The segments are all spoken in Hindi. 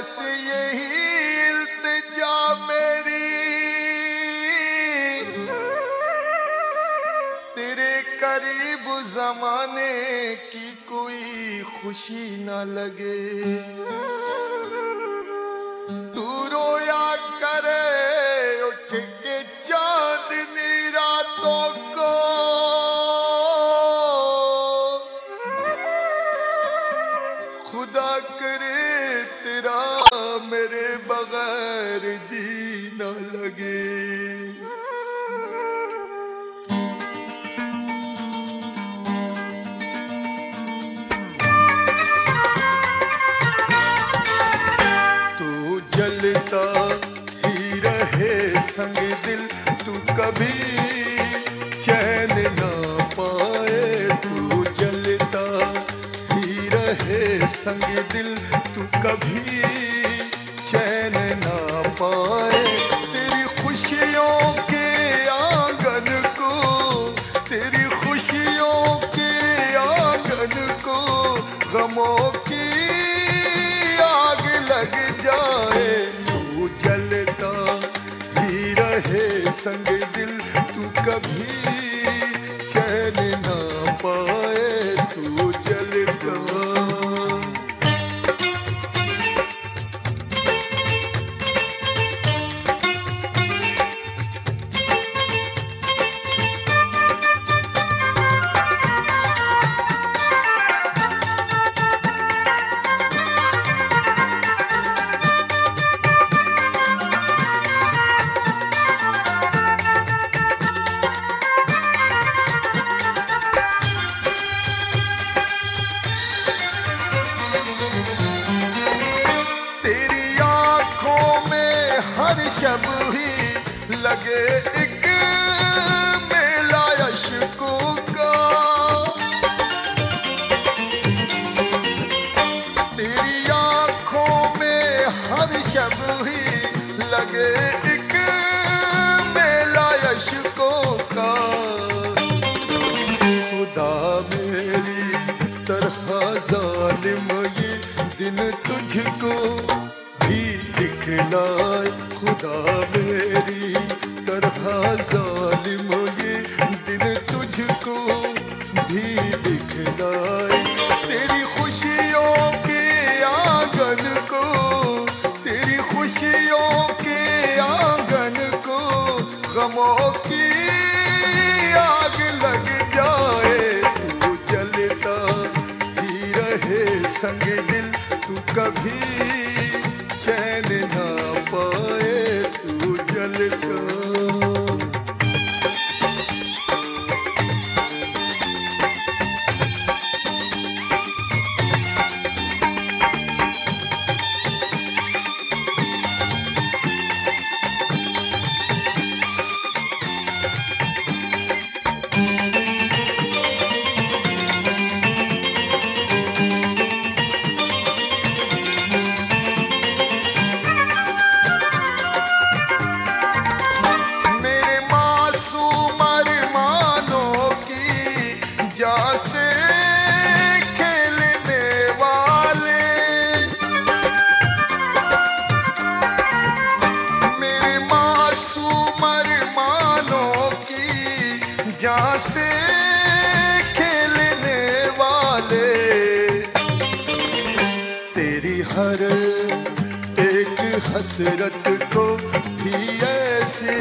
बस यही इल्तिजा मेरी। तेरे करीब जमाने की कोई खुशी न लगे। जी न लगे। तू जलता ही रहे संग दिल, तू कभी चैन ना पाए। तू जलता ही रहे संग दिल, तू कभी पाए तेरी खुशियों के आँगन को, तेरी खुशियों के आँगन को गमों की आग लग जाए। तू जलता ही रहे संग दिल, तू कभी शब ही लगे एक मेला अशकों का तेरी आँखों में हर शब ही लगे एक मेला अशकों का खुदा मेरी तरह जालिम ये दिन तुझको भी दिखलाए, खुदा मेरी तरह जालिम ये दिन तुझको भी दिखलाए। तेरी खुशियों के आँगन को, तेरी खुशियों के आँगन को गमों की आग लग जाए। तू जलता ही रहे, संग दिल तू कभी चैन हर एक हसरत को भी ऐसे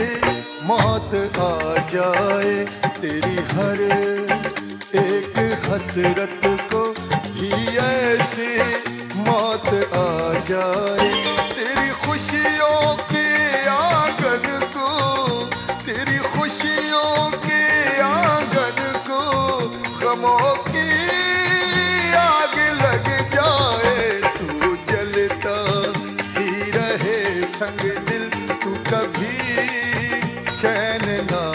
मौत आ जाए। तेरी हर एक हसरत को भी ऐसे मौत आ जाए। कभी चैन ना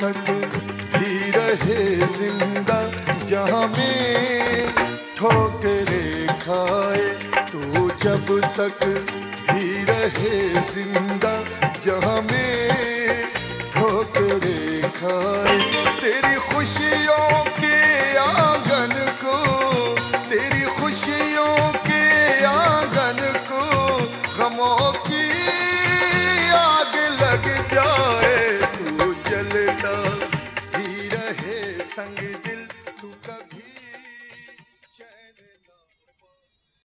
तक ही रहे ज़िंदा, जहाँ में ठोकरे खाए तो जब तक ही रहे ज़िंदा, जहाँ में ठोकरे खाए